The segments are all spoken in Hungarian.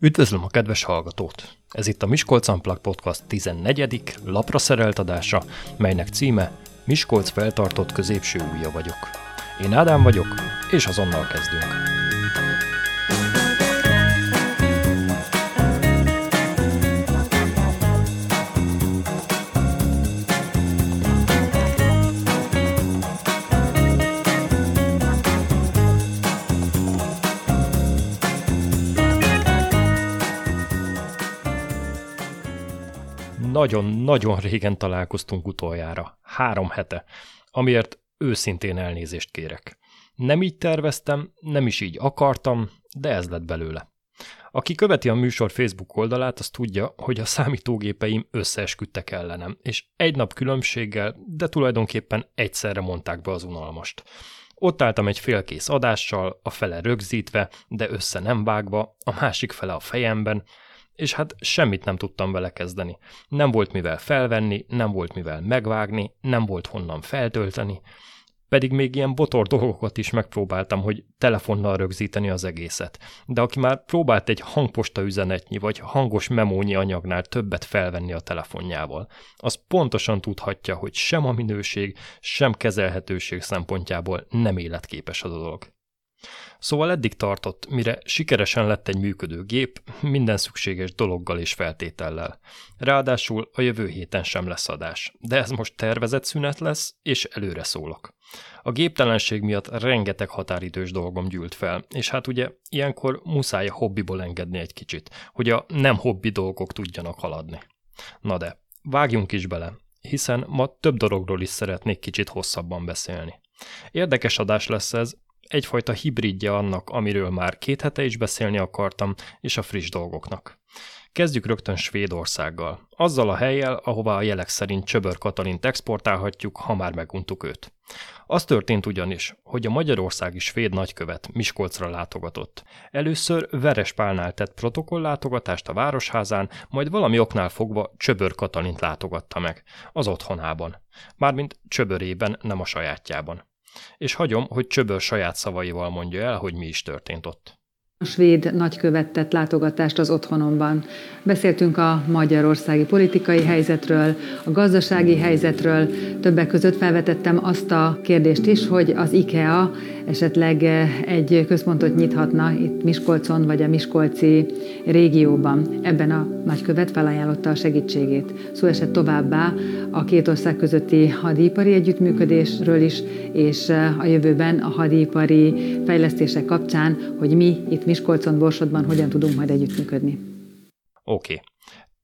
Üdvözlöm a kedves hallgatót! Ez itt a Miskolc Unplugged Podcast 14. lapra szerelt adása, melynek címe Miskolc feltartott középső újja vagyok. Én Ádám vagyok, és azonnal kezdünk. Nagyon-nagyon régen találkoztunk utoljára, három hete, amiért őszintén elnézést kérek. Nem így terveztem, nem is így akartam, de ez lett belőle. Aki követi a műsor Facebook oldalát, az tudja, hogy a számítógépeim összeesküdtek ellenem, és egy nap különbséggel, de tulajdonképpen egyszerre mondták be az unalmast. Ott álltam egy félkész adással, a fele rögzítve, de össze nem vágva, a másik fele a fejemben, és hát semmit nem tudtam vele kezdeni. Nem volt mivel felvenni, nem volt mivel megvágni, nem volt honnan feltölteni, pedig még ilyen botor dolgokat is megpróbáltam, hogy telefonnal rögzíteni az egészet. De aki már próbált egy hangposta üzenetnyi vagy hangos memónyi anyagnál többet felvenni a telefonjával, az pontosan tudhatja, hogy sem a minőség, sem kezelhetőség szempontjából nem életképes a dolog. Szóval eddig tartott, mire sikeresen lett egy működő gép, minden szükséges dologgal és feltétellel. Ráadásul a jövő héten sem lesz adás, de ez most tervezett szünet lesz, és előre szólok. A géptelenség miatt rengeteg határidős dolgom gyűlt fel, és hát ugye ilyenkor muszáj a hobbiból engedni egy kicsit, hogy a nem hobbi dolgok tudjanak haladni. Na de, vágjunk is bele, hiszen ma több dologról is szeretnék kicsit hosszabban beszélni. Érdekes adás lesz ez, egyfajta hibridje annak, amiről már két hete is beszélni akartam, és a friss dolgoknak. Kezdjük rögtön Svédországgal, azzal a helyjel, ahová a jelek szerint Csöbör Katalint exportálhatjuk, ha már meguntuk őt. Az történt ugyanis, hogy a magyarországi svéd nagykövet Miskolcra látogatott. Először Veres Pálnál tett protokollátogatást a Városházán, majd valami oknál fogva Csöbör Katalint látogatta meg, az otthonában. Mármint Csöbörében, nem a sajátjában és hagyom, hogy Csöbör saját szavaival mondja el, hogy mi is történt ott. A svéd nagykövet tett látogatást az otthonomban. Beszéltünk a magyarországi politikai helyzetről, a gazdasági helyzetről, többek között felvetettem azt a kérdést is, hogy az IKEA esetleg egy központot nyithatna itt Miskolcon vagy a Miskolci régióban. Ebben a nagykövet felajánlotta a segítségét. Szó esett továbbá a két ország közötti hadipari együttműködésről is, és a jövőben a hadipari fejlesztések kapcsán, hogy mi itt Miskolcon, Borsodban hogyan tudunk majd együttműködni. Oké. Okay.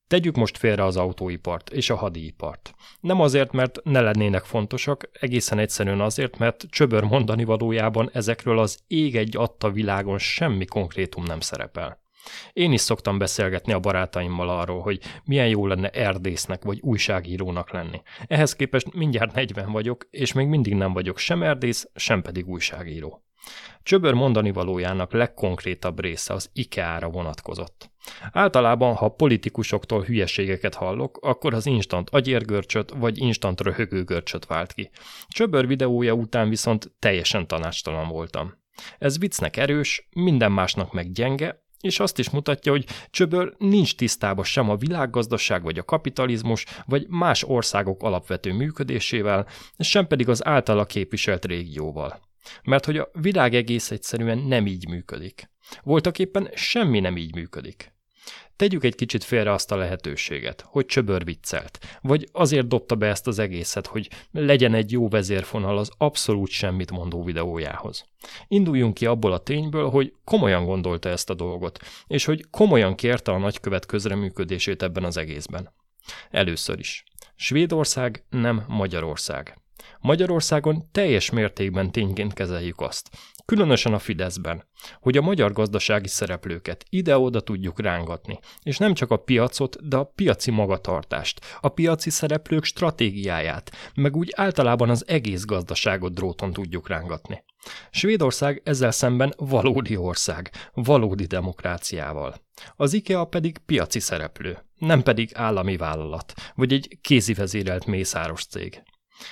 Tegyük most félre az autóipart és a hadipart. Nem azért, mert ne lennének fontosak, egészen egyszerűen azért, mert csöbör mondani valójában ezekről az ég egy adta világon semmi konkrétum nem szerepel. Én is szoktam beszélgetni a barátaimmal arról, hogy milyen jó lenne erdésznek vagy újságírónak lenni. Ehhez képest mindjárt 40 vagyok, és még mindig nem vagyok sem erdész, sem pedig újságíró. Csöbör mondani valójának legkonkrétabb része az IKEA-ra vonatkozott. Általában, ha politikusoktól hülyeségeket hallok, akkor az instant agyérgörcsöt vagy instant röhögőgörcsöt vált ki. Csöbör videója után viszont teljesen tanácstalan voltam. Ez viccnek erős, minden másnak meg gyenge, és azt is mutatja, hogy Csöbör nincs tisztában sem a világgazdaság vagy a kapitalizmus, vagy más országok alapvető működésével, sem pedig az általa képviselt régióval. Mert hogy a világ egész egyszerűen nem így működik. Voltak éppen semmi nem így működik. Tegyük egy kicsit félre azt a lehetőséget, hogy csöbör viccelt, vagy azért dobta be ezt az egészet, hogy legyen egy jó vezérfonal az abszolút semmit mondó videójához. Induljunk ki abból a tényből, hogy komolyan gondolta ezt a dolgot, és hogy komolyan kérte a nagykövet közreműködését ebben az egészben. Először is. Svédország nem Magyarország. Magyarországon teljes mértékben tényként kezeljük azt, különösen a Fideszben, hogy a magyar gazdasági szereplőket ide-oda tudjuk rángatni, és nem csak a piacot, de a piaci magatartást, a piaci szereplők stratégiáját, meg úgy általában az egész gazdaságot dróton tudjuk rángatni. Svédország ezzel szemben valódi ország, valódi demokráciával. Az IKEA pedig piaci szereplő, nem pedig állami vállalat, vagy egy kézivezérelt mészáros cég.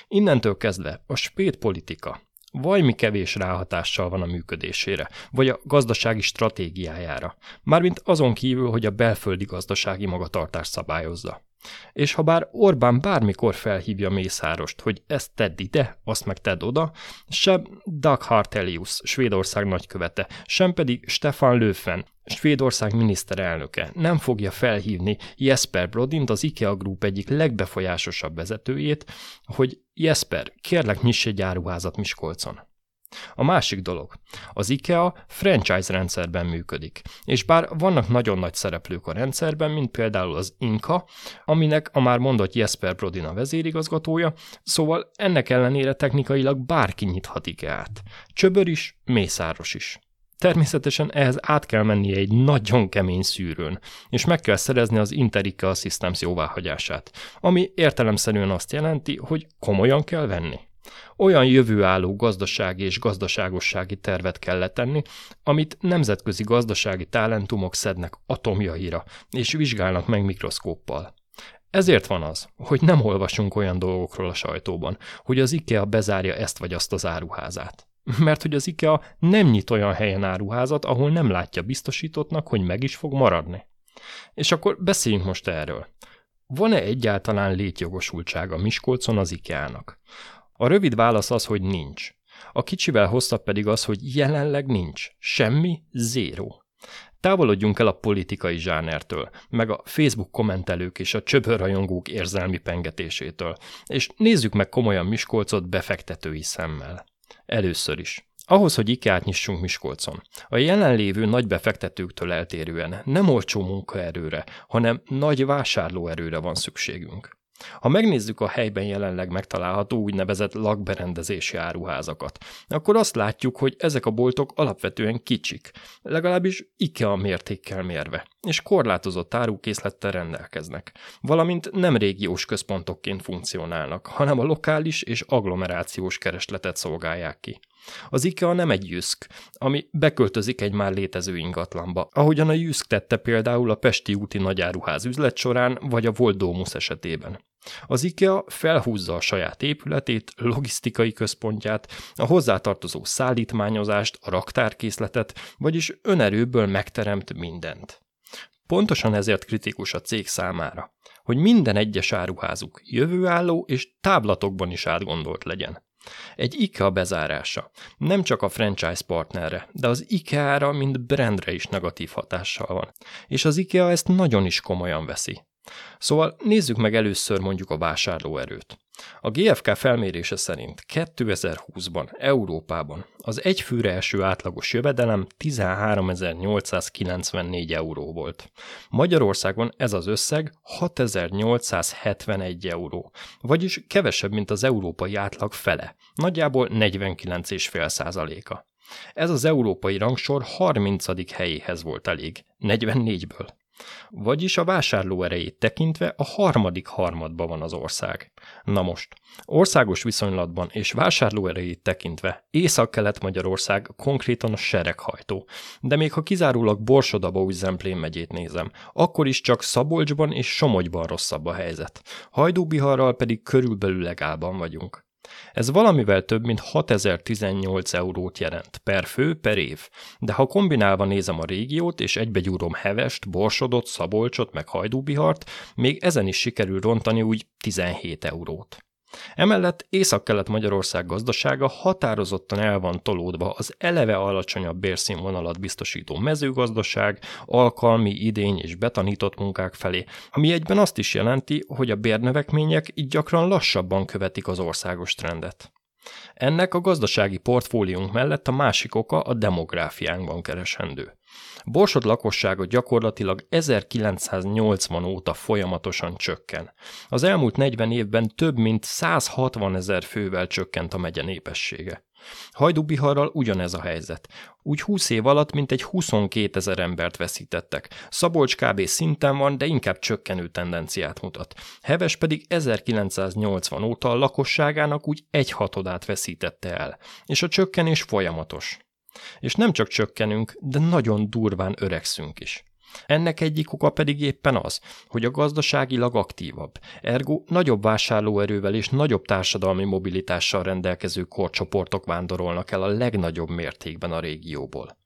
Innentől kezdve a spét politika, Vajmi kevés ráhatással van a működésére, vagy a gazdasági stratégiájára, mármint azon kívül, hogy a belföldi gazdasági magatartást szabályozza. És ha bár Orbán bármikor felhívja Mészárost, hogy ezt tedd ide, azt meg tedd oda, sem Dag Hartelius, Svédország nagykövete, sem pedig Stefan Löfven, Svédország miniszterelnöke nem fogja felhívni Jesper Brodint, az IKEA Group egyik legbefolyásosabb vezetőjét, hogy Jesper, kérlek nyiss egy áruházat Miskolcon. A másik dolog. Az IKEA franchise rendszerben működik, és bár vannak nagyon nagy szereplők a rendszerben, mint például az Inka, aminek a már mondott Jesper Brodin a vezérigazgatója, szóval ennek ellenére technikailag bárki nyithat IKEA-t. Csöbör is, Mészáros is. Természetesen ehhez át kell mennie egy nagyon kemény szűrőn, és meg kell szerezni az Interica Systems jóváhagyását, ami értelemszerűen azt jelenti, hogy komolyan kell venni. Olyan jövőálló gazdasági és gazdaságossági tervet kell letenni, amit nemzetközi gazdasági talentumok szednek atomjaira, és vizsgálnak meg mikroszkóppal. Ezért van az, hogy nem olvasunk olyan dolgokról a sajtóban, hogy az IKEA bezárja ezt vagy azt az áruházát. Mert hogy az IKEA nem nyit olyan helyen áruházat, ahol nem látja biztosítottnak, hogy meg is fog maradni. És akkor beszéljünk most erről. Van-e egyáltalán létjogosultsága Miskolcon az IKEA-nak? A rövid válasz az, hogy nincs. A kicsivel hosszabb pedig az, hogy jelenleg nincs. Semmi, zéró. Távolodjunk el a politikai zsánertől, meg a Facebook kommentelők és a csöbörrajongók érzelmi pengetésétől, és nézzük meg komolyan Miskolcot befektetői szemmel. Először is. Ahhoz, hogy IKEA-t nyissunk Miskolcon, a jelenlévő nagy befektetőktől eltérően nem olcsó munkaerőre, hanem nagy vásárlóerőre van szükségünk. Ha megnézzük a helyben jelenleg megtalálható úgynevezett lakberendezési áruházakat, akkor azt látjuk, hogy ezek a boltok alapvetően kicsik, legalábbis IKEA mértékkel mérve, és korlátozott árukészlettel rendelkeznek, valamint nem régiós központokként funkcionálnak, hanem a lokális és agglomerációs keresletet szolgálják ki. Az IKEA nem egy jüszk, ami beköltözik egy már létező ingatlanba, ahogyan a jüszk tette például a Pesti úti nagyáruház üzlet során, vagy a Volt Domus esetében. Az IKEA felhúzza a saját épületét, logisztikai központját, a hozzátartozó szállítmányozást, a raktárkészletet, vagyis önerőből megteremt mindent. Pontosan ezért kritikus a cég számára, hogy minden egyes áruházuk jövőálló és táblatokban is átgondolt legyen. Egy IKEA bezárása nem csak a franchise partnerre, de az IKEA-ra, mint brandre is negatív hatással van. És az IKEA ezt nagyon is komolyan veszi. Szóval nézzük meg először mondjuk a vásárlóerőt. A GFK felmérése szerint 2020-ban Európában az egyfőre eső átlagos jövedelem 13.894 euró volt. Magyarországon ez az összeg 6.871 euró, vagyis kevesebb, mint az európai átlag fele, nagyjából 49,5 százaléka. Ez az európai rangsor 30. helyéhez volt elég, 44-ből. Vagyis a vásárló erejét tekintve a harmadik harmadban van az ország. Na most, országos viszonylatban és vásárló erejét tekintve Észak-Kelet-Magyarország konkrétan a sereghajtó, de még ha kizárólag Borsod-Abaúj-Zemplén megyét nézem, akkor is csak Szabolcsban és Somogyban rosszabb a helyzet. Hajdúbiharral pedig körülbelül legálban vagyunk. Ez valamivel több, mint 6018 eurót jelent per fő per év, de ha kombinálva nézem a régiót, és egybegyúrom Hevest, Borsodot, Szabolcsot, meg Hajdúbihart, még ezen is sikerül rontani úgy 17 eurót. Emellett Észak-Kelet-Magyarország gazdasága határozottan el van tolódva az eleve alacsonyabb bérszínvonalat biztosító mezőgazdaság, alkalmi, idény és betanított munkák felé, ami egyben azt is jelenti, hogy a bérnövekmények így gyakran lassabban követik az országos trendet. Ennek a gazdasági portfóliónk mellett a másik oka a demográfiánkban keresendő. Borsod lakossága gyakorlatilag 1980 óta folyamatosan csökken. Az elmúlt 40 évben több mint 160 ezer fővel csökkent a megye népessége. Hajdúbiharral ugyanez a helyzet. Úgy 20 év alatt mintegy 22 ezer embert veszítettek. Szabolcs kb. szinten van, de inkább csökkenő tendenciát mutat. Heves pedig 1980 óta a lakosságának úgy egy hatodát veszítette el. És a csökkenés folyamatos. És nem csak csökkenünk, de nagyon durván öregszünk is. Ennek egyik oka pedig éppen az, hogy a gazdaságilag aktívabb, ergo nagyobb vásárlóerővel és nagyobb társadalmi mobilitással rendelkező korcsoportok vándorolnak el a legnagyobb mértékben a régióból.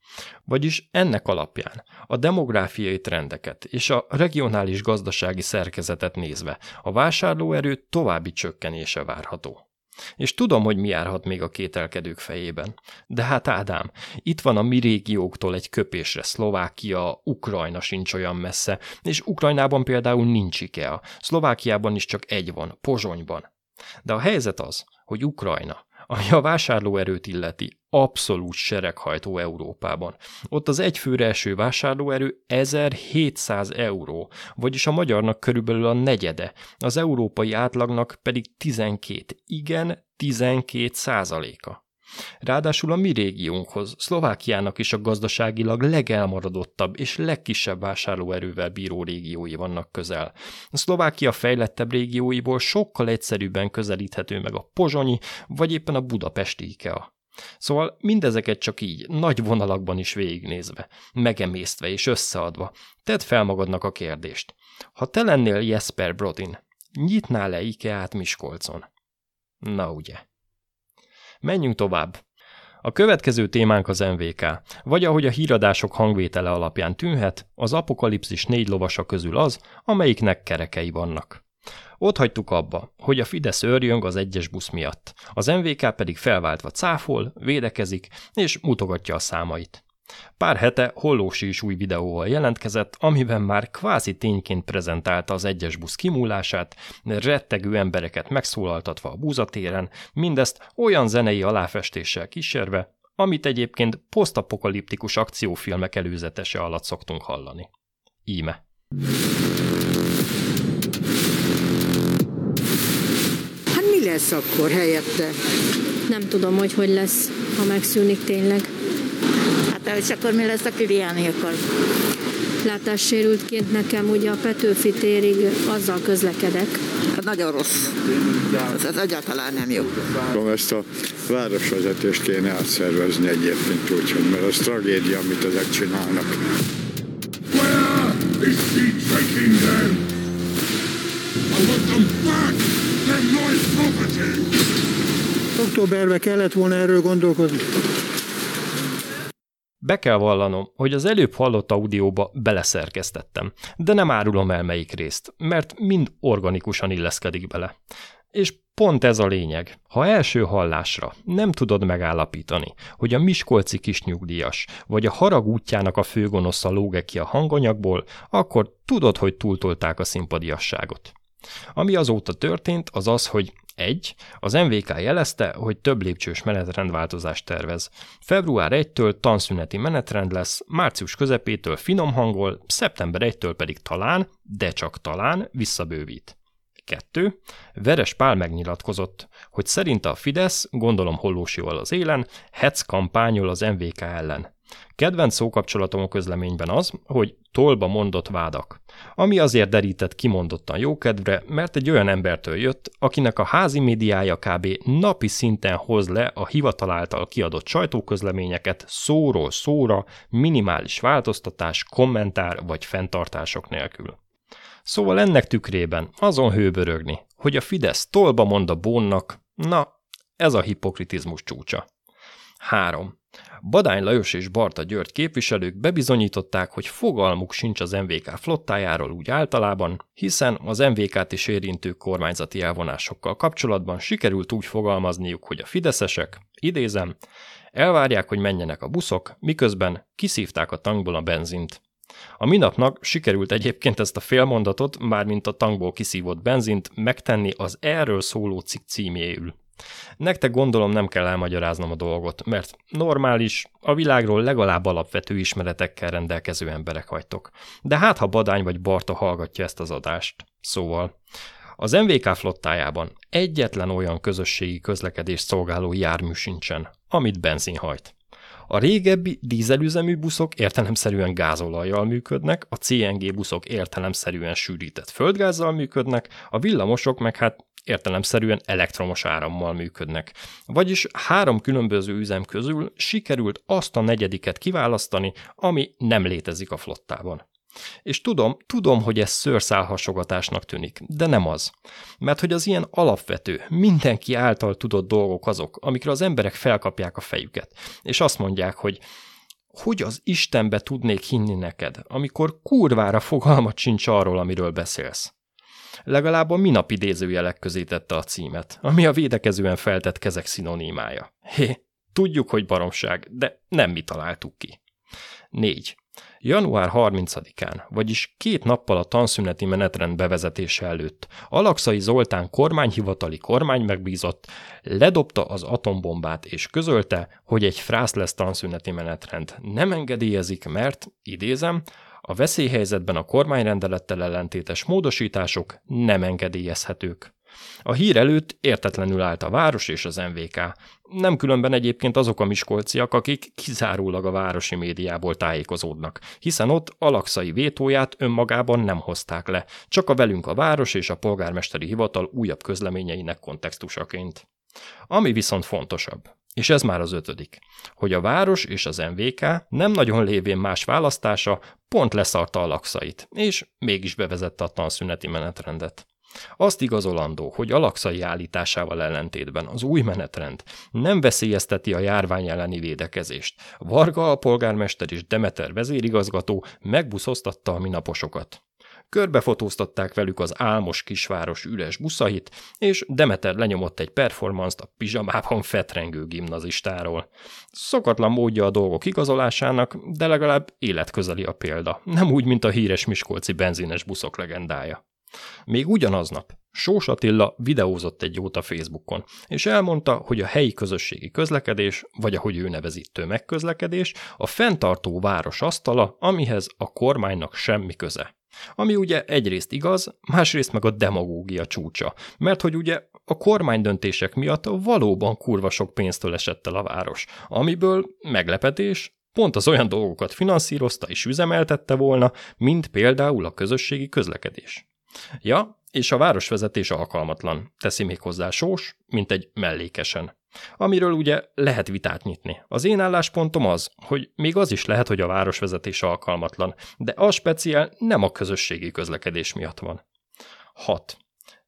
Vagyis ennek alapján a demográfiai trendeket és a regionális gazdasági szerkezetet nézve a vásárlóerő további csökkenése várható. És tudom, hogy mi járhat még a kételkedők fejében. De hát Ádám, itt van a mi régióktól egy köpésre Szlovákia, Ukrajna sincs olyan messze, és Ukrajnában például nincs IKEA, Szlovákiában is csak egy van, Pozsonyban. De a helyzet az, hogy Ukrajna, ami a vásárlóerőt illeti, abszolút sereghajtó Európában. Ott az egyfőre eső vásárlóerő 1700 euró, vagyis a magyarnak körülbelül a negyede, az európai átlagnak pedig 12, igen, 12 százaléka. Ráadásul a mi régiónkhoz, Szlovákiának is a gazdaságilag legelmaradottabb és legkisebb vásárlóerővel bíró régiói vannak közel. A Szlovákia fejlettebb régióiból sokkal egyszerűbben közelíthető meg a pozsonyi, vagy éppen a budapesti IKEA. Szóval mindezeket csak így, nagy vonalakban is végignézve, megemésztve és összeadva, tedd fel magadnak a kérdést. Ha te lennél Jesper Brodin, nyitnál-e IKEA-t Miskolcon? Na ugye. Menjünk tovább. A következő témánk az MVK, vagy ahogy a híradások hangvétele alapján tűnhet, az apokalipszis négy lovasa közül az, amelyiknek kerekei vannak. Ott hagytuk abba, hogy a Fidesz őrjöng az egyes busz miatt, az MVK pedig felváltva cáfol, védekezik és mutogatja a számait. Pár hete Hollósi is új videóval jelentkezett, amiben már kvázi tényként prezentálta az egyes busz kimúlását, rettegő embereket megszólaltatva a búzatéren, mindezt olyan zenei aláfestéssel kísérve, amit egyébként posztapokaliptikus akciófilmek előzetese alatt szoktunk hallani. Íme. Hát mi lesz akkor helyette? Nem tudom, hogy hogy lesz, ha megszűnik tényleg. Hát és akkor mi lesz, aki Viáni akar? Látássérültként nekem ugye a Petőfi térig azzal közlekedek. Hát nagyon rossz. Ez, ez egyáltalán nem jó. Ezt a városvezetést kéne átszervezni egyébként úgy, mert az tragédia, amit ezek csinálnak. Where is Pete Kingdom? I want them back! They're my property! Októberben kellett volna erről gondolkodni. Be kell vallanom, hogy az előbb hallott audióba beleszerkesztettem, de nem árulom el melyik részt, mert mind organikusan illeszkedik bele. És pont ez a lényeg. Ha első hallásra nem tudod megállapítani, hogy a Miskolci kisnyugdíjas vagy a harag útjának a főgonosza lóge ki a hanganyagból, akkor tudod, hogy túltolták a szimpadiasságot. Ami azóta történt, az az, hogy egy, Az MVK jelezte, hogy több lépcsős menetrendváltozást tervez. Február 1-től tanszüneti menetrend lesz, március közepétől finom hangol, szeptember 1-től pedig talán, de csak talán visszabővít. 2. Veres Pál megnyilatkozott, hogy szerinte a Fidesz, gondolom Hollósival az élen, hetz kampányol az MVK ellen. Kedvenc szókapcsolatom a közleményben az, hogy tolba mondott vádak. Ami azért derített kimondottan jókedvre, mert egy olyan embertől jött, akinek a házi médiája kb. napi szinten hoz le a hivatal által kiadott sajtóközleményeket szóról szóra, minimális változtatás, kommentár vagy fenntartások nélkül. Szóval ennek tükrében azon hőbörögni, hogy a Fidesz tolba mond a Bónnak, na, ez a hipokritizmus csúcsa. 3. Badány Lajos és Barta György képviselők bebizonyították, hogy fogalmuk sincs az MVK flottájáról úgy általában, hiszen az MVK-t is érintő kormányzati elvonásokkal kapcsolatban sikerült úgy fogalmazniuk, hogy a fideszesek, idézem, elvárják, hogy menjenek a buszok, miközben kiszívták a tankból a benzint. A minapnak sikerült egyébként ezt a félmondatot, mármint a tankból kiszívott benzint megtenni az erről szóló cikk címéül. Nektek gondolom nem kell elmagyaráznom a dolgot, mert normális, a világról legalább alapvető ismeretekkel rendelkező emberek vagytok. De hát ha Badány vagy Barta hallgatja ezt az adást. Szóval, az MVK flottájában egyetlen olyan közösségi közlekedés szolgáló jármű sincsen, amit benzin hajt. A régebbi dízelüzemű buszok értelemszerűen gázolajjal működnek, a CNG buszok értelemszerűen sűrített földgázzal működnek, a villamosok meg hát értelemszerűen elektromos árammal működnek. Vagyis három különböző üzem közül sikerült azt a negyediket kiválasztani, ami nem létezik a flottában. És tudom, tudom, hogy ez szőrszálhasogatásnak tűnik, de nem az. Mert hogy az ilyen alapvető, mindenki által tudott dolgok azok, amikre az emberek felkapják a fejüket, és azt mondják, hogy hogy az Istenbe tudnék hinni neked, amikor kurvára fogalmat sincs arról, amiről beszélsz. Legalább a minap idézőjelek közé tette a címet, ami a védekezően feltett kezek szinonimája. Hé, tudjuk, hogy baromság, de nem mi találtuk ki. 4. Január 30-án, vagyis két nappal a tanszüneti menetrend bevezetése előtt, Alakszai Zoltán kormányhivatali kormány megbízott, ledobta az atombombát és közölte, hogy egy frász lesz tanszüneti menetrend. Nem engedélyezik, mert, idézem, a veszélyhelyzetben a kormányrendelettel ellentétes módosítások nem engedélyezhetők. A hír előtt értetlenül állt a város és az MVK. Nem különben egyébként azok a miskolciak, akik kizárólag a városi médiából tájékozódnak, hiszen ott alakszai vétóját önmagában nem hozták le, csak a velünk a város és a polgármesteri hivatal újabb közleményeinek kontextusaként. Ami viszont fontosabb, és ez már az ötödik, hogy a város és az MVK nem nagyon lévén más választása pont leszarta a lakszait, és mégis bevezette a tanszüneti menetrendet. Azt igazolandó, hogy alakszai állításával ellentétben az új menetrend nem veszélyezteti a járvány elleni védekezést. Varga a polgármester és Demeter vezérigazgató megbuszoztatta a minaposokat. Körbefotóztatták velük az álmos kisváros üres buszait, és Demeter lenyomott egy performance a pizsamában fetrengő gimnazistáról. Szokatlan módja a dolgok igazolásának, de legalább életközeli a példa, nem úgy, mint a híres miskolci benzines buszok legendája. Még ugyanaznap Sós Attila videózott egy jót a Facebookon, és elmondta, hogy a helyi közösségi közlekedés, vagy ahogy ő nevezi tömegközlekedés, a fenntartó város asztala, amihez a kormánynak semmi köze. Ami ugye egyrészt igaz, másrészt meg a demagógia csúcsa, mert hogy ugye a kormány döntések miatt valóban kurva sok pénztől esett el a város, amiből meglepetés, pont az olyan dolgokat finanszírozta és üzemeltette volna, mint például a közösségi közlekedés. Ja, és a városvezetés alkalmatlan, teszi még hozzá sós, mint egy mellékesen. Amiről ugye lehet vitát nyitni. Az én álláspontom az, hogy még az is lehet, hogy a városvezetés alkalmatlan, de a speciál nem a közösségi közlekedés miatt van. 6.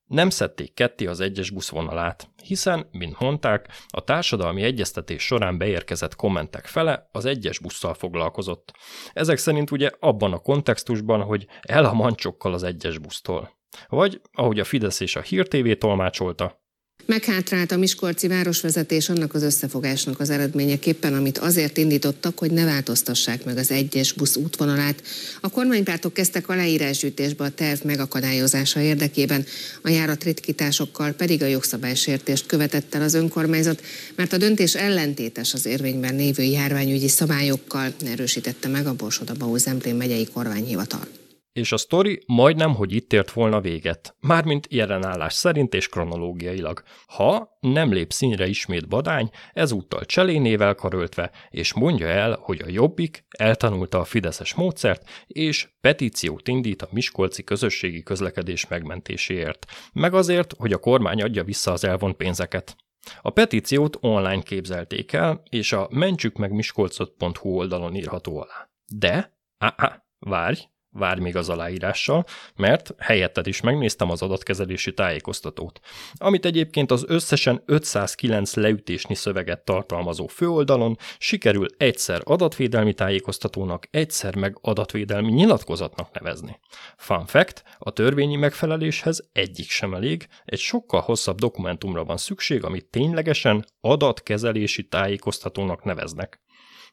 Nem szedték ketté az egyes buszvonalát, hiszen, mint mondták, a társadalmi egyeztetés során beérkezett kommentek fele az egyes busszal foglalkozott. Ezek szerint ugye abban a kontextusban, hogy el a mancsokkal az egyes busztól. Vagy, ahogy a Fidesz és a Hír TV tolmácsolta, Meghátrált a Miskolci városvezetés annak az összefogásnak az eredményeképpen, amit azért indítottak, hogy ne változtassák meg az egyes busz útvonalát. A kormánypártok kezdtek aláírásgyűjtésbe a terv megakadályozása érdekében, a járat ritkításokkal pedig a jogszabálysértést követett el az önkormányzat, mert a döntés ellentétes az érvényben lévő járványügyi szabályokkal, erősítette meg a Borsod-Abaú Zemplén megyei kormányhivatal és a sztori majdnem, hogy itt ért volna véget, mármint jelenállás szerint és kronológiailag. Ha nem lép színre ismét Badány, ezúttal cselénével karöltve, és mondja el, hogy a Jobbik eltanulta a fideszes módszert, és petíciót indít a Miskolci közösségi közlekedés megmentéséért, meg azért, hogy a kormány adja vissza az elvont pénzeket. A petíciót online képzelték el, és a mentsükmegmiskolcot.hu oldalon írható alá. De, á, várj, várj még az aláírással, mert helyetted is megnéztem az adatkezelési tájékoztatót, amit egyébként az összesen 509 leütésnyi szöveget tartalmazó főoldalon sikerül egyszer adatvédelmi tájékoztatónak, egyszer meg adatvédelmi nyilatkozatnak nevezni. Fun fact, a törvényi megfeleléshez egyik sem elég, egy sokkal hosszabb dokumentumra van szükség, amit ténylegesen adatkezelési tájékoztatónak neveznek.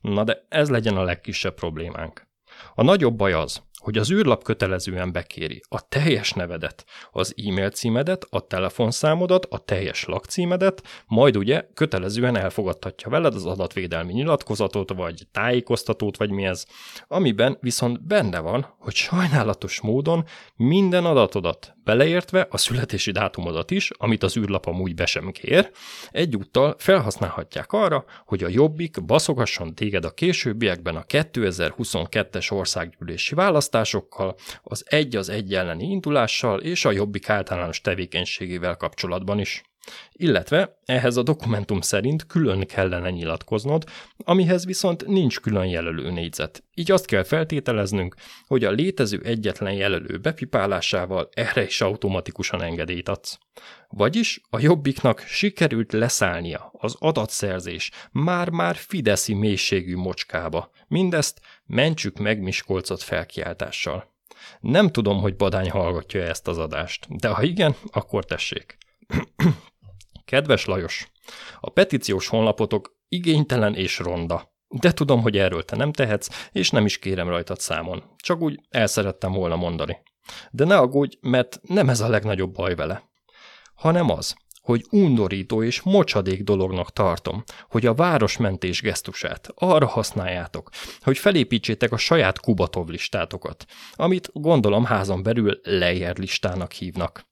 Na de ez legyen a legkisebb problémánk. A nagyobb baj az, hogy az űrlap kötelezően bekéri a teljes nevedet, az e-mail címedet, a telefonszámodat, a teljes lakcímedet, majd ugye kötelezően elfogadhatja veled az adatvédelmi nyilatkozatot, vagy tájékoztatót, vagy mi ez, amiben viszont benne van, hogy sajnálatos módon minden adatodat, beleértve a születési dátumodat is, amit az űrlap amúgy be sem kér, egyúttal felhasználhatják arra, hogy a Jobbik baszogasson téged a későbbiekben a 2022-es országgyűlési választás, választásokkal, az egy az egy elleni indulással és a jobbik általános tevékenységével kapcsolatban is. Illetve ehhez a dokumentum szerint külön kellene nyilatkoznod, amihez viszont nincs külön jelölő négyzet. Így azt kell feltételeznünk, hogy a létező egyetlen jelölő bepipálásával erre is automatikusan engedélyt adsz. Vagyis a jobbiknak sikerült leszállnia az adatszerzés már-már fideszi mélységű mocskába. Mindezt mentsük meg Miskolcot felkiáltással. Nem tudom, hogy Badány hallgatja ezt az adást, de ha igen, akkor tessék. Kedves Lajos, a petíciós honlapotok igénytelen és ronda. De tudom, hogy erről te nem tehetsz, és nem is kérem rajtad számon. Csak úgy el szerettem volna mondani. De ne aggódj, mert nem ez a legnagyobb baj vele. Hanem az, hogy undorító és mocsadék dolognak tartom, hogy a városmentés gesztusát arra használjátok, hogy felépítsétek a saját Kubatov listátokat, amit gondolom házon belül Leyer listának hívnak.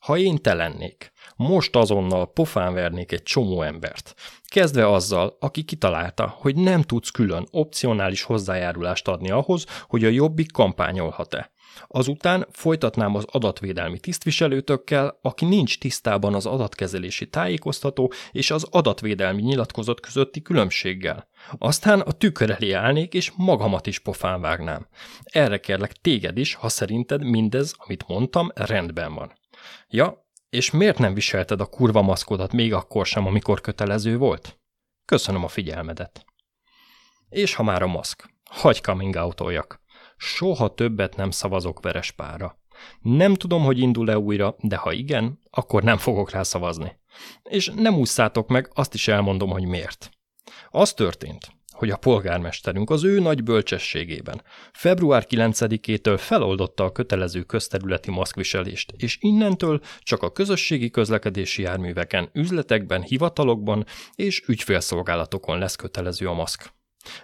Ha én te lennék, most azonnal pofán vernék egy csomó embert. Kezdve azzal, aki kitalálta, hogy nem tudsz külön opcionális hozzájárulást adni ahhoz, hogy a jobbik kampányolhat-e. Azután folytatnám az adatvédelmi tisztviselőtökkel, aki nincs tisztában az adatkezelési tájékoztató és az adatvédelmi nyilatkozat közötti különbséggel. Aztán a tükör elé állnék, és magamat is pofán vágnám. Erre kérlek téged is, ha szerinted mindez, amit mondtam, rendben van. Ja, és miért nem viselted a kurva maszkodat még akkor sem, amikor kötelező volt? Köszönöm a figyelmedet. És ha már a maszk, hagy coming out Soha többet nem szavazok Verespára. Nem tudom, hogy indul-e újra, de ha igen, akkor nem fogok rá szavazni. És nem ússzátok meg, azt is elmondom, hogy miért. Az történt, hogy a polgármesterünk az ő nagy bölcsességében február 9-től feloldotta a kötelező közterületi maszkviselést, és innentől csak a közösségi közlekedési járműveken, üzletekben, hivatalokban és ügyfélszolgálatokon lesz kötelező a maszk.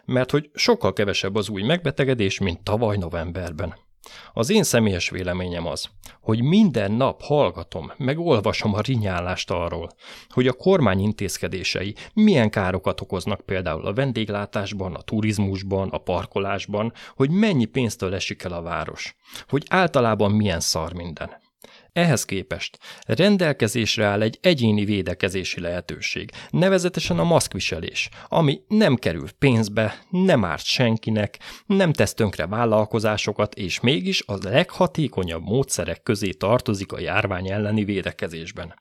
Mert hogy sokkal kevesebb az új megbetegedés, mint tavaly novemberben. Az én személyes véleményem az, hogy minden nap hallgatom, meg olvasom a rinyálást arról, hogy a kormány intézkedései milyen károkat okoznak például a vendéglátásban, a turizmusban, a parkolásban, hogy mennyi pénztől esik el a város, hogy általában milyen szar minden. Ehhez képest rendelkezésre áll egy egyéni védekezési lehetőség, nevezetesen a maszkviselés, ami nem kerül pénzbe, nem árt senkinek, nem tesz tönkre vállalkozásokat, és mégis a leghatékonyabb módszerek közé tartozik a járvány elleni védekezésben.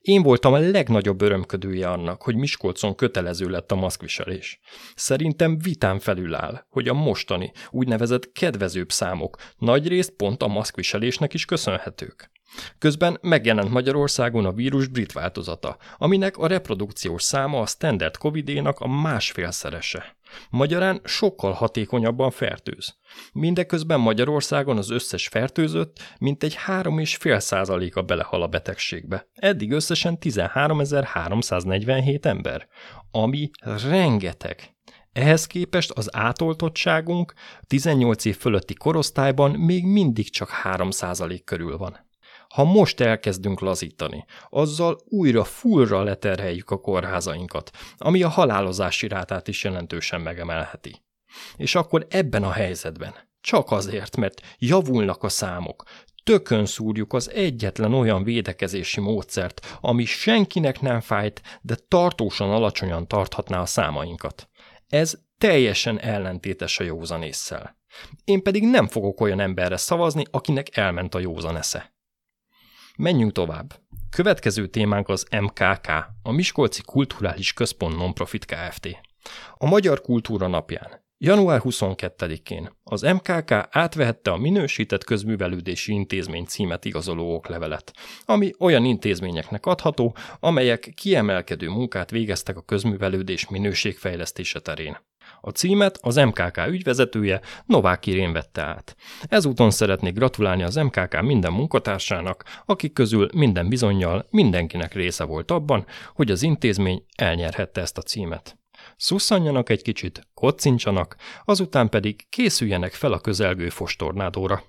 Én voltam a legnagyobb örömködője annak, hogy Miskolcon kötelező lett a maszkviselés. Szerintem vitán felül áll, hogy a mostani, úgynevezett kedvezőbb számok nagyrészt pont a maszkviselésnek is köszönhetők. Közben megjelent Magyarországon a vírus brit változata, aminek a reprodukciós száma a standard covid-énak a másfélszerese. Magyarán sokkal hatékonyabban fertőz. Mindeközben Magyarországon az összes fertőzött mintegy 3,5 százaléka belehal a betegségbe. Eddig összesen 13.347 ember, ami rengeteg. Ehhez képest az átoltottságunk 18 év fölötti korosztályban még mindig csak 3 körül van. Ha most elkezdünk lazítani, azzal újra fullra leterheljük a kórházainkat, ami a halálozási rátát is jelentősen megemelheti. És akkor ebben a helyzetben, csak azért, mert javulnak a számok, tökön szúrjuk az egyetlen olyan védekezési módszert, ami senkinek nem fájt, de tartósan alacsonyan tarthatná a számainkat. Ez teljesen ellentétes a józan észsel. Én pedig nem fogok olyan emberre szavazni, akinek elment a józan esze. Menjünk tovább. Következő témánk az MKK, a Miskolci Kulturális Központ Nonprofit Kft. A Magyar Kultúra napján, január 22-én az MKK átvehette a minősített közművelődési intézmény címet igazoló oklevelet, ami olyan intézményeknek adható, amelyek kiemelkedő munkát végeztek a közművelődés minőségfejlesztése terén. A címet az MKK ügyvezetője Novák Irén vette át. Ezúton szeretnék gratulálni az MKK minden munkatársának, akik közül minden bizonyal mindenkinek része volt abban, hogy az intézmény elnyerhette ezt a címet. Szusszanjanak egy kicsit, kocincsanak, azután pedig készüljenek fel a közelgő fostornádóra.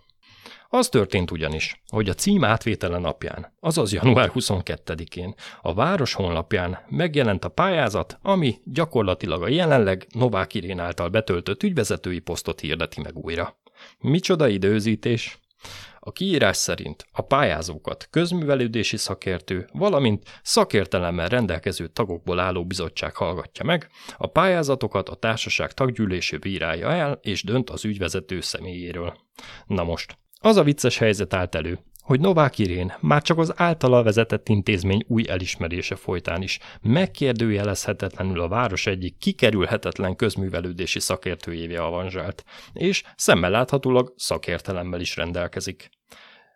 Az történt ugyanis, hogy a cím átvétele napján, azaz január 22-én a város honlapján megjelent a pályázat, ami gyakorlatilag a jelenleg Novák Irén által betöltött ügyvezetői posztot hirdeti meg újra. Micsoda időzítés! A kiírás szerint a pályázókat közművelődési szakértő, valamint szakértelemmel rendelkező tagokból álló bizottság hallgatja meg, a pályázatokat a társaság taggyűlésű bírálja el és dönt az ügyvezető személyéről. Na most, az a vicces helyzet állt elő, hogy Novák Irén már csak az általa vezetett intézmény új elismerése folytán is megkérdőjelezhetetlenül a város egyik kikerülhetetlen közművelődési szakértőjévé avanzsált, és szemmel láthatólag szakértelemmel is rendelkezik.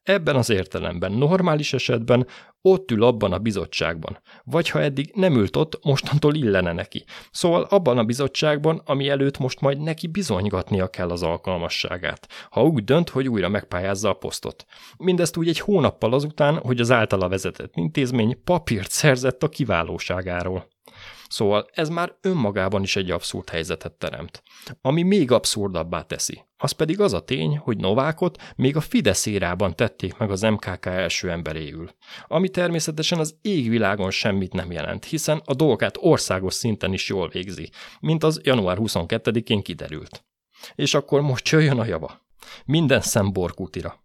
Ebben az értelemben normális esetben ott ül abban a bizottságban, vagy ha eddig nem ült ott, mostantól illene neki. Szóval abban a bizottságban, ami előtt most majd neki bizonygatnia kell az alkalmasságát, ha úgy dönt, hogy újra megpályázza a posztot. Mindezt úgy egy hónappal azután, hogy az általa vezetett intézmény papírt szerzett a kiválóságáról. Szóval ez már önmagában is egy abszurd helyzetet teremt. Ami még abszurdabbá teszi, az pedig az a tény, hogy Novákot még a Fidesz érában tették meg az MKK első emberéül. Ami természetesen az égvilágon semmit nem jelent, hiszen a dolgát országos szinten is jól végzi, mint az január 22-én kiderült. És akkor most jöjjön a java. Minden szem Borkutira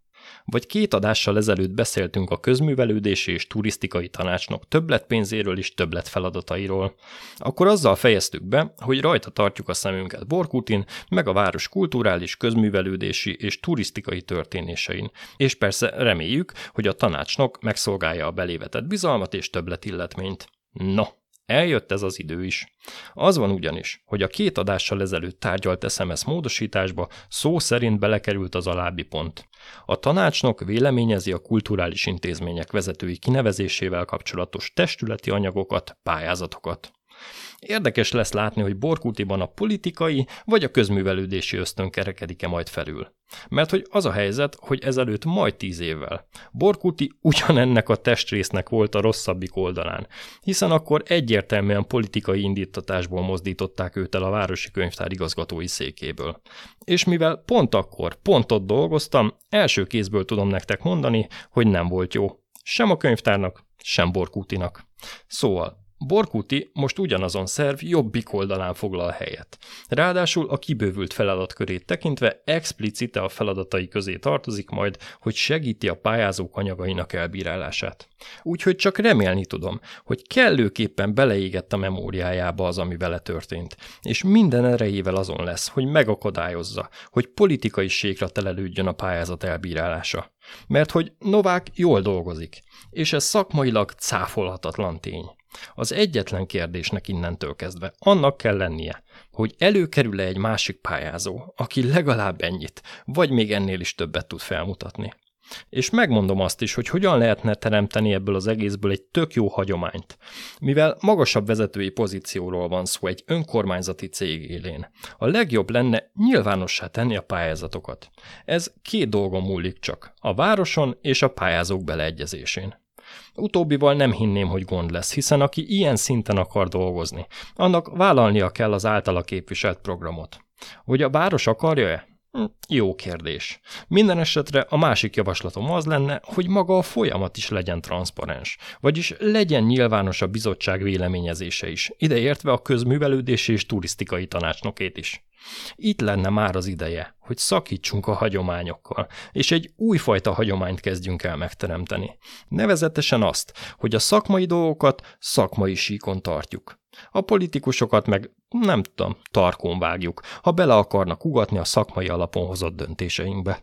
vagy két adással ezelőtt beszéltünk a közművelődési és turisztikai tanácsnok többletpénzéről és többletfeladatairól, akkor azzal fejeztük be, hogy rajta tartjuk a szemünket Borkutin, meg a város kulturális, közművelődési és turisztikai történésein, és persze reméljük, hogy a tanácsnok megszolgálja a belévetett bizalmat és többletilletményt. No, Eljött ez az idő is. Az van ugyanis, hogy a két adással ezelőtt tárgyalt SMS módosításba szó szerint belekerült az alábbi pont. A tanácsnok véleményezi a kulturális intézmények vezetői kinevezésével kapcsolatos testületi anyagokat, pályázatokat. Érdekes lesz látni, hogy Borkutiban a politikai vagy a közművelődési ösztön kerekedik-e majd felül. Mert hogy az a helyzet, hogy ezelőtt majd tíz évvel Borkuti ugyanennek a testrésznek volt a rosszabbik oldalán, hiszen akkor egyértelműen politikai indítatásból mozdították őt el a Városi Könyvtár igazgatói székéből. És mivel pont akkor, pont ott dolgoztam, első kézből tudom nektek mondani, hogy nem volt jó. Sem a könyvtárnak, sem Borkutinak. Szóval Borkuti most ugyanazon szerv jobbik oldalán foglal helyet. Ráadásul a kibővült feladatkörét tekintve explicite a feladatai közé tartozik majd, hogy segíti a pályázók anyagainak elbírálását. Úgyhogy csak remélni tudom, hogy kellőképpen beleégett a memóriájába az, ami vele történt, és minden erejével azon lesz, hogy megakadályozza, hogy politikai sékra telelődjön a pályázat elbírálása. Mert hogy Novák jól dolgozik, és ez szakmailag cáfolhatatlan tény. Az egyetlen kérdésnek innentől kezdve annak kell lennie, hogy előkerül-e egy másik pályázó, aki legalább ennyit, vagy még ennél is többet tud felmutatni. És megmondom azt is, hogy hogyan lehetne teremteni ebből az egészből egy tök jó hagyományt, mivel magasabb vezetői pozícióról van szó egy önkormányzati cég élén. A legjobb lenne nyilvánossá tenni a pályázatokat. Ez két dolgon múlik csak, a városon és a pályázók beleegyezésén. Utóbbival nem hinném, hogy gond lesz, hiszen aki ilyen szinten akar dolgozni, annak vállalnia kell az általa képviselt programot. Hogy a város akarja-e? Hm, jó kérdés. Minden esetre a másik javaslatom az lenne, hogy maga a folyamat is legyen transzparens, vagyis legyen nyilvános a bizottság véleményezése is, ideértve a közművelődési és turisztikai tanácsnokét is. Itt lenne már az ideje, hogy szakítsunk a hagyományokkal, és egy újfajta hagyományt kezdjünk el megteremteni. Nevezetesen azt, hogy a szakmai dolgokat szakmai síkon tartjuk. A politikusokat meg, nem tudom, tarkon vágjuk, ha bele akarnak ugatni a szakmai alapon hozott döntéseinkbe.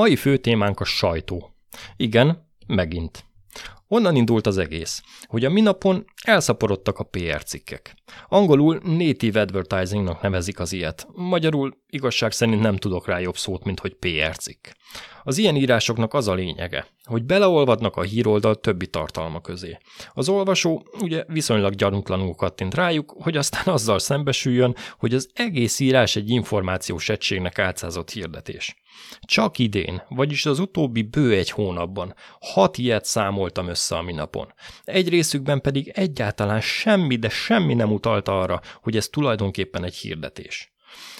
Mai fő témánk a sajtó. Igen, megint. Onnan indult az egész, hogy a minapon elszaporodtak a PR cikkek. Angolul native advertisingnak nevezik az ilyet, magyarul igazság szerint nem tudok rá jobb szót, mint hogy PR cikk. Az ilyen írásoknak az a lényege, hogy beleolvadnak a híroldal többi tartalma közé. Az olvasó ugye viszonylag gyanútlanul kattint rájuk, hogy aztán azzal szembesüljön, hogy az egész írás egy információs egységnek álcázott hirdetés. Csak idén, vagyis az utóbbi bő egy hónapban hat ilyet számoltam össze a minapon. Egy részükben pedig egyáltalán semmi, de semmi nem utalta arra, hogy ez tulajdonképpen egy hirdetés.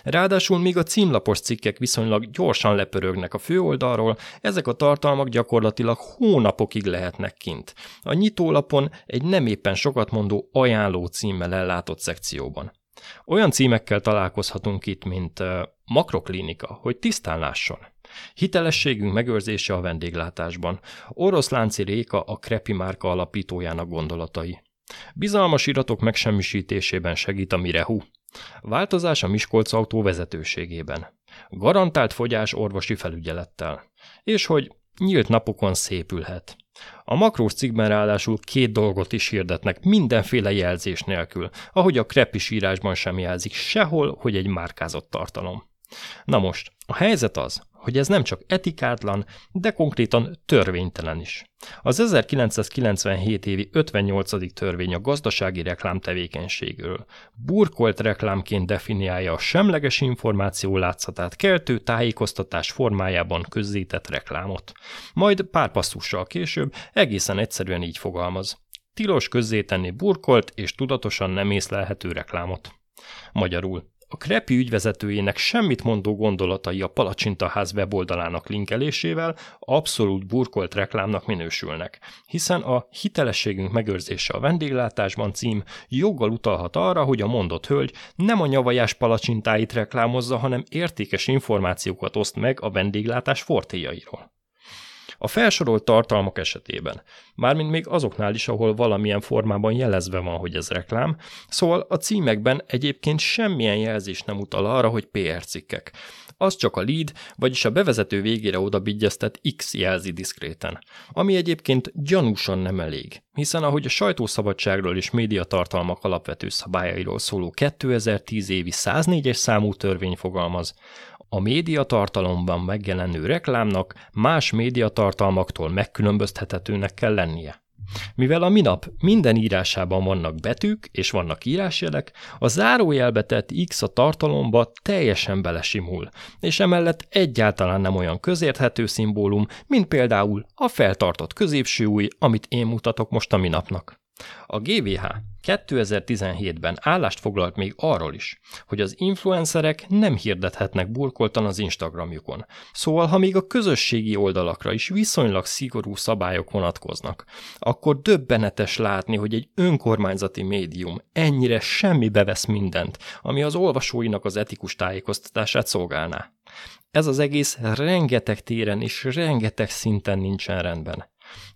Ráadásul még a címlapos cikkek viszonylag gyorsan lepörögnek a főoldalról, ezek a tartalmak gyakorlatilag hónapokig lehetnek kint. A nyitólapon egy nem éppen sokat mondó ajánló címmel ellátott szekcióban. Olyan címekkel találkozhatunk itt, mint makroklinika, hogy tisztán lásson. Hitelességünk megőrzése a vendéglátásban. Oroszlánci Réka a Krepi márka alapítójának gondolatai. Bizalmas iratok megsemmisítésében segít a Mirehu. Változás a Miskolc autó vezetőségében. Garantált fogyás orvosi felügyelettel. És hogy nyílt napokon szépülhet. A makrós cikkben ráadásul két dolgot is hirdetnek mindenféle jelzés nélkül, ahogy a krepis írásban sem jelzik sehol, hogy egy márkázott tartalom. Na most, a helyzet az, hogy ez nem csak etikátlan, de konkrétan törvénytelen is. Az 1997 évi 58. törvény a gazdasági reklám tevékenységről burkolt reklámként definiálja a semleges információ látszatát keltő tájékoztatás formájában közzétett reklámot. Majd pár passzussal később egészen egyszerűen így fogalmaz. Tilos közzétenni burkolt és tudatosan nem észlelhető reklámot. Magyarul a Krepi ügyvezetőjének semmit mondó gondolatai a Palacsintaház weboldalának linkelésével abszolút burkolt reklámnak minősülnek, hiszen a hitelességünk megőrzése a vendéglátásban cím joggal utalhat arra, hogy a mondott hölgy nem a nyavajás palacsintáit reklámozza, hanem értékes információkat oszt meg a vendéglátás fortéjairól. A felsorolt tartalmak esetében, mármint még azoknál is, ahol valamilyen formában jelezve van, hogy ez reklám, szóval a címekben egyébként semmilyen jelzés nem utal arra, hogy PR cikkek. Az csak a lead, vagyis a bevezető végére odabigyeztet X jelzi diszkréten, ami egyébként gyanúsan nem elég, hiszen ahogy a sajtószabadságról és médiatartalmak alapvető szabályairól szóló 2010 évi 104-es számú törvény fogalmaz, a médiatartalomban megjelenő reklámnak más médiatartalmaktól megkülönböztethetőnek kell lennie. Mivel a minap minden írásában vannak betűk és vannak írásjelek, a zárójelbe tett X a tartalomba teljesen belesimul, és emellett egyáltalán nem olyan közérthető szimbólum, mint például a feltartott középső új, amit én mutatok most a minapnak. A GVH 2017-ben állást foglalt még arról is, hogy az influencerek nem hirdethetnek burkoltan az Instagramjukon. Szóval, ha még a közösségi oldalakra is viszonylag szigorú szabályok vonatkoznak, akkor döbbenetes látni, hogy egy önkormányzati médium ennyire semmibe vesz mindent, ami az olvasóinak az etikus tájékoztatását szolgálná. Ez az egész rengeteg téren és rengeteg szinten nincsen rendben.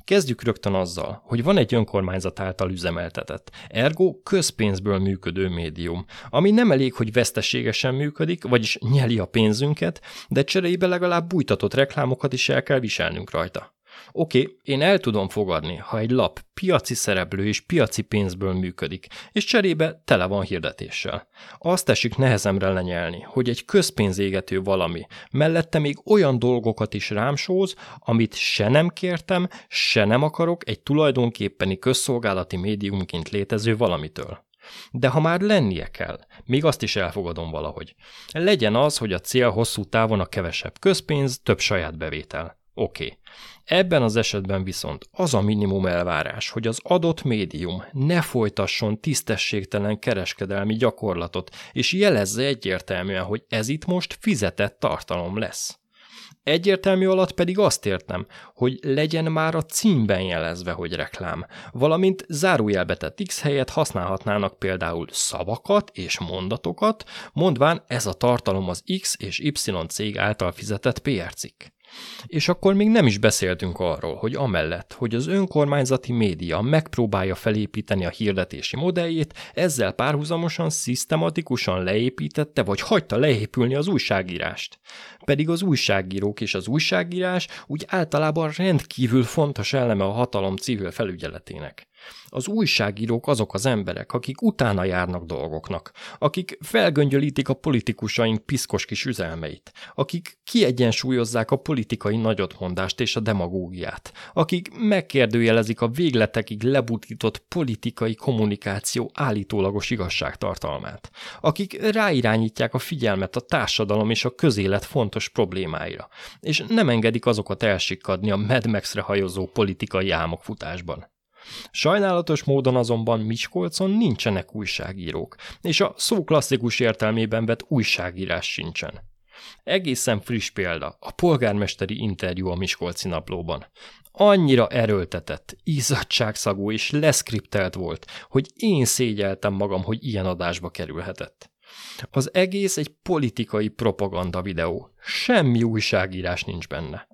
Kezdjük rögtön azzal, hogy van egy önkormányzat által üzemeltetett, ergo közpénzből működő médium, ami nem elég, hogy veszteségesen működik, vagyis nyeli a pénzünket, de cserébe legalább bújtatott reklámokat is el kell viselnünk rajta. Oké, okay, én el tudom fogadni, ha egy lap piaci szereplő és piaci pénzből működik, és cserébe tele van hirdetéssel. Azt esik nehezemre lenyelni, hogy egy közpénzégető valami, mellette még olyan dolgokat is rám sóz, amit se nem kértem, se nem akarok egy tulajdonképpeni közszolgálati médiumként létező valamitől. De ha már lennie kell, még azt is elfogadom valahogy. Legyen az, hogy a cél hosszú távon a kevesebb közpénz, több saját bevétel. Oké. Okay. Ebben az esetben viszont az a minimum elvárás, hogy az adott médium ne folytasson tisztességtelen kereskedelmi gyakorlatot, és jelezze egyértelműen, hogy ez itt most fizetett tartalom lesz. Egyértelmű alatt pedig azt értem, hogy legyen már a címben jelezve, hogy reklám, valamint zárójelbe tett X helyett használhatnának például szavakat és mondatokat, mondván ez a tartalom az X és Y cég által fizetett PR cikk. És akkor még nem is beszéltünk arról, hogy amellett, hogy az önkormányzati média megpróbálja felépíteni a hirdetési modelljét, ezzel párhuzamosan szisztematikusan leépítette vagy hagyta leépülni az újságírást. Pedig az újságírók és az újságírás úgy általában rendkívül fontos eleme a hatalom civil felügyeletének. Az újságírók azok az emberek, akik utána járnak dolgoknak, akik felgöngyölítik a politikusaink piszkos kis üzelmeit, akik kiegyensúlyozzák a politikai nagyotmondást és a demagógiát, akik megkérdőjelezik a végletekig lebutított politikai kommunikáció állítólagos igazságtartalmát, akik ráirányítják a figyelmet a társadalom és a közélet fontos problémáira, és nem engedik azokat elsikkadni a Mad Max-re hajozó politikai álmokfutásban. Sajnálatos módon azonban Miskolcon nincsenek újságírók, és a szó klasszikus értelmében vett újságírás sincsen. Egészen friss példa, a polgármesteri interjú a Miskolci naplóban. Annyira erőltetett, izzadságszagú és leszkriptelt volt, hogy én szégyeltem magam, hogy ilyen adásba kerülhetett. Az egész egy politikai propaganda videó. Semmi újságírás nincs benne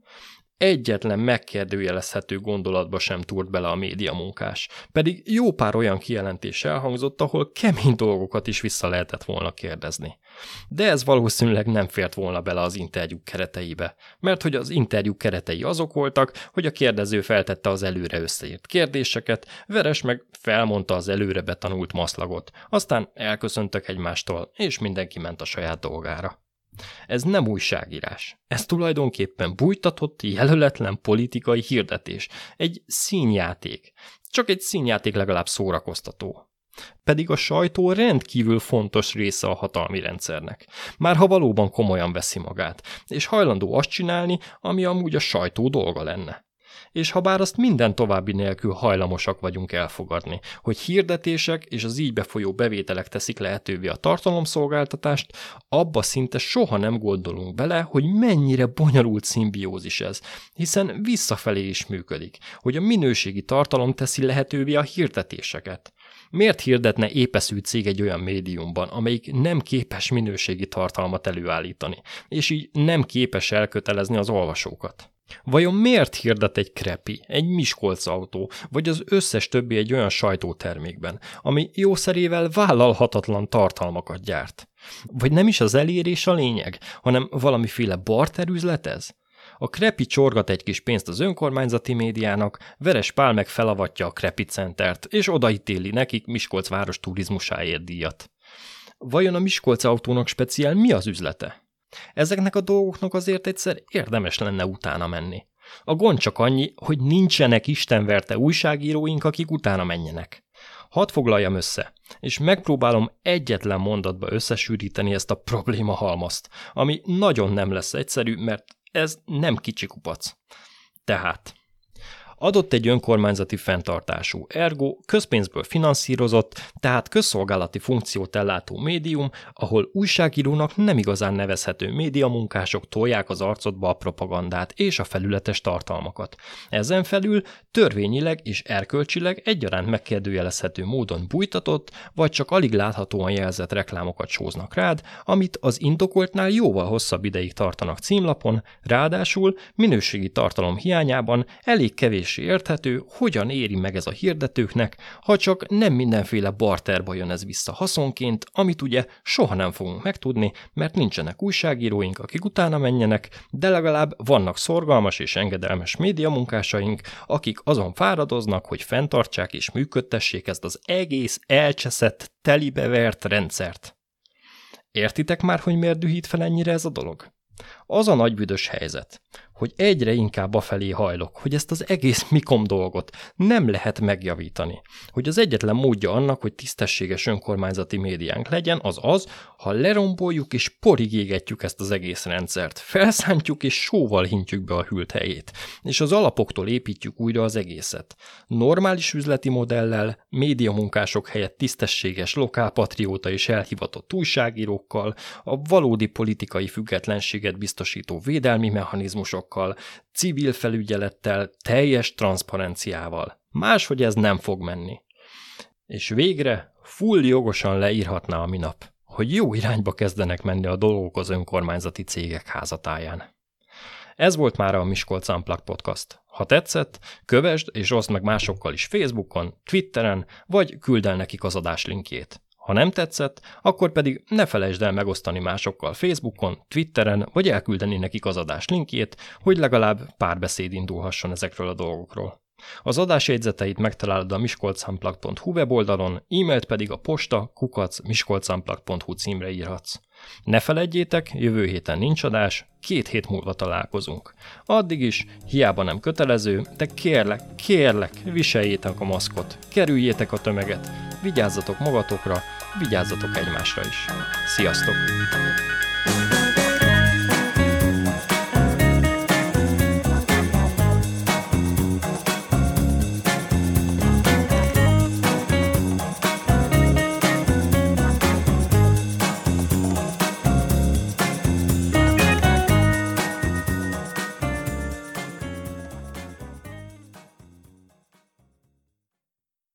egyetlen megkérdőjelezhető gondolatba sem túrt bele a média munkás, pedig jó pár olyan kijelentés elhangzott, ahol kemény dolgokat is vissza lehetett volna kérdezni. De ez valószínűleg nem fért volna bele az interjú kereteibe, mert hogy az interjú keretei azok voltak, hogy a kérdező feltette az előre összeírt kérdéseket, Veres meg felmondta az előre betanult maszlagot, aztán elköszöntek egymástól, és mindenki ment a saját dolgára. Ez nem újságírás. Ez tulajdonképpen bújtatott, jelöletlen politikai hirdetés. Egy színjáték. Csak egy színjáték legalább szórakoztató. Pedig a sajtó rendkívül fontos része a hatalmi rendszernek. Már ha valóban komolyan veszi magát, és hajlandó azt csinálni, ami amúgy a sajtó dolga lenne és ha bár azt minden további nélkül hajlamosak vagyunk elfogadni, hogy hirdetések és az így befolyó bevételek teszik lehetővé a tartalomszolgáltatást, abba szinte soha nem gondolunk bele, hogy mennyire bonyolult szimbiózis ez, hiszen visszafelé is működik, hogy a minőségi tartalom teszi lehetővé a hirdetéseket. Miért hirdetne épeszű cég egy olyan médiumban, amelyik nem képes minőségi tartalmat előállítani, és így nem képes elkötelezni az olvasókat? Vajon miért hirdet egy krepi, egy Miskolc autó, vagy az összes többi egy olyan sajtótermékben, ami jószerével vállalhatatlan tartalmakat gyárt? Vagy nem is az elérés a lényeg, hanem valamiféle barterüzlet ez? A krepi csorgat egy kis pénzt az önkormányzati médiának, Veres Pál meg felavatja a krepi centert, és odaítéli nekik Miskolc város turizmusáért díjat. Vajon a Miskolc autónak speciál mi az üzlete? Ezeknek a dolgoknak azért egyszer érdemes lenne utána menni. A gond csak annyi, hogy nincsenek istenverte újságíróink, akik utána menjenek. Hadd foglaljam össze, és megpróbálom egyetlen mondatba összesűríteni ezt a probléma halmazt, ami nagyon nem lesz egyszerű, mert ez nem kicsi kupac. Tehát, adott egy önkormányzati fenntartású, ergo közpénzből finanszírozott, tehát közszolgálati funkciót ellátó médium, ahol újságírónak nem igazán nevezhető médiamunkások tolják az arcodba a propagandát és a felületes tartalmakat. Ezen felül törvényileg és erkölcsileg egyaránt megkérdőjelezhető módon bújtatott, vagy csak alig láthatóan jelzett reklámokat sóznak rád, amit az indokoltnál jóval hosszabb ideig tartanak címlapon, ráadásul minőségi tartalom hiányában elég kevés kevéssé érthető, hogyan éri meg ez a hirdetőknek, ha csak nem mindenféle barterba jön ez vissza haszonként, amit ugye soha nem fogunk megtudni, mert nincsenek újságíróink, akik utána menjenek, de legalább vannak szorgalmas és engedelmes médiamunkásaink, akik azon fáradoznak, hogy fenntartsák és működtessék ezt az egész elcseszett, telibevert rendszert. Értitek már, hogy miért dühít fel ennyire ez a dolog? Az a nagy büdös helyzet, hogy egyre inkább afelé hajlok, hogy ezt az egész mikom dolgot nem lehet megjavítani. Hogy az egyetlen módja annak, hogy tisztességes önkormányzati médiánk legyen, az az, ha leromboljuk és porig égetjük ezt az egész rendszert, felszántjuk és sóval hintjük be a hűlt helyét, és az alapoktól építjük újra az egészet. Normális üzleti modellel, médiamunkások helyett tisztességes lokálpatrióta és elhivatott újságírókkal, a valódi politikai függetlenséget biztosító védelmi mechanizmusok adatokkal, civil felügyelettel, teljes transzparenciával. Máshogy ez nem fog menni. És végre full jogosan leírhatná a minap, hogy jó irányba kezdenek menni a dolgok az önkormányzati cégek házatáján. Ez volt már a Miskolc Unplugged Podcast. Ha tetszett, kövesd és oszd meg másokkal is Facebookon, Twitteren, vagy küld el nekik az adás linkjét. Ha nem tetszett, akkor pedig ne felejtsd el megosztani másokkal Facebookon, Twitteren, vagy elküldeni nekik az adás linkjét, hogy legalább párbeszéd indulhasson ezekről a dolgokról. Az adásjegyzeteit megtalálod a miskolcunplug.hu weboldalon, e-mailt pedig a posta kukac miskolcunplug.hu címre írhatsz. Ne felejtjétek, jövő héten nincs adás, két hét múlva találkozunk. Addig is, hiába nem kötelező, de kérlek, kérlek, viseljétek a maszkot, kerüljétek a tömeget, vigyázzatok magatokra, vigyázzatok egymásra is. Sziasztok!